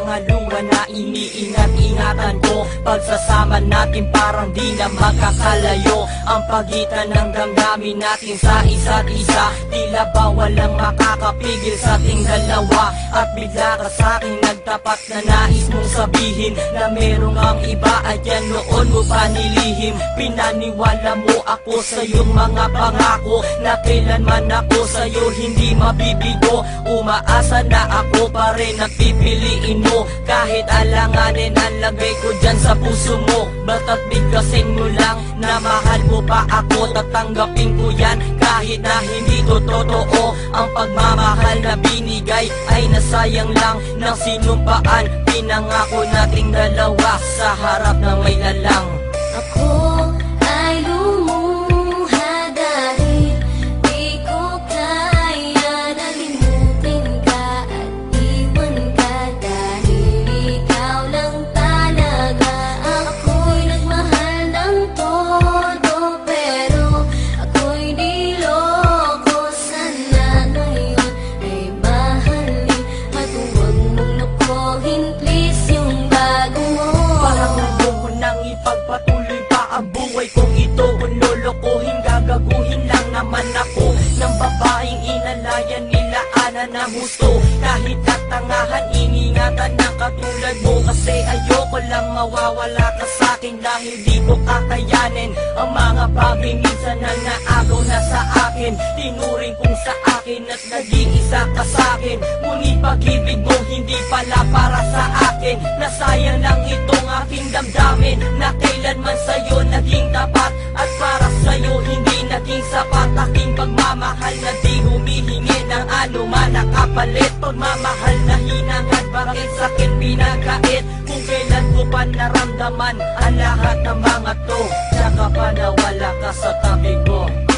mga lupa ingatan ko Pagsasama natin parang di na magkakalayo Ang pagitan ng damdamin natin sa isa't isa Tila ba walang makakapigil sa ating dalawa. At bigla ka sa'kin nagtapat na nais mong sabihin Na merong ang iba at yan noon mo pa nilihim. Pinaniwala mo ako sa iyong mga pangako Na kailanman ako sa'yo hindi mabibigo. Umaasa na ako pa rin ang pipiliin mo Kahit alanganin ang lagay ko dyan sa puso mo. Bata't bigkasin mo lang na mahal mo pa ako. Tatanggapin ko yan kahit na hindi to totoo. Ang pagmamahal na binigay ay nasayang lang ng sinumpaan. Pinangako nating dalawa sa harap ng may lalang Ako naman ako Ng babaeng inalayan nila ana ng gusto Kahit katangahan, iningatan ng katulad mo. Kasi ayoko lang mawawala ka sa'kin Dahil di ko kakayanin Ang mga bagay minsan na naagaw na sa akin. Tinuring kong sa akin at nag-iisa ka sa'kin Ngunit pag-ibig mo hindi pala para sa akin. Nasayang lang itong aking damdamin Na kailanman sa'yo naging tapat pagmamahal na di humihingi ng anuman. Nakapalit pagmamahal na hinangad. Bakit sa'kin pinagkait? Kung kailan ko pa naramdaman Ang lahat ng mga to. Tsaka pa nawala ka sa tabi ko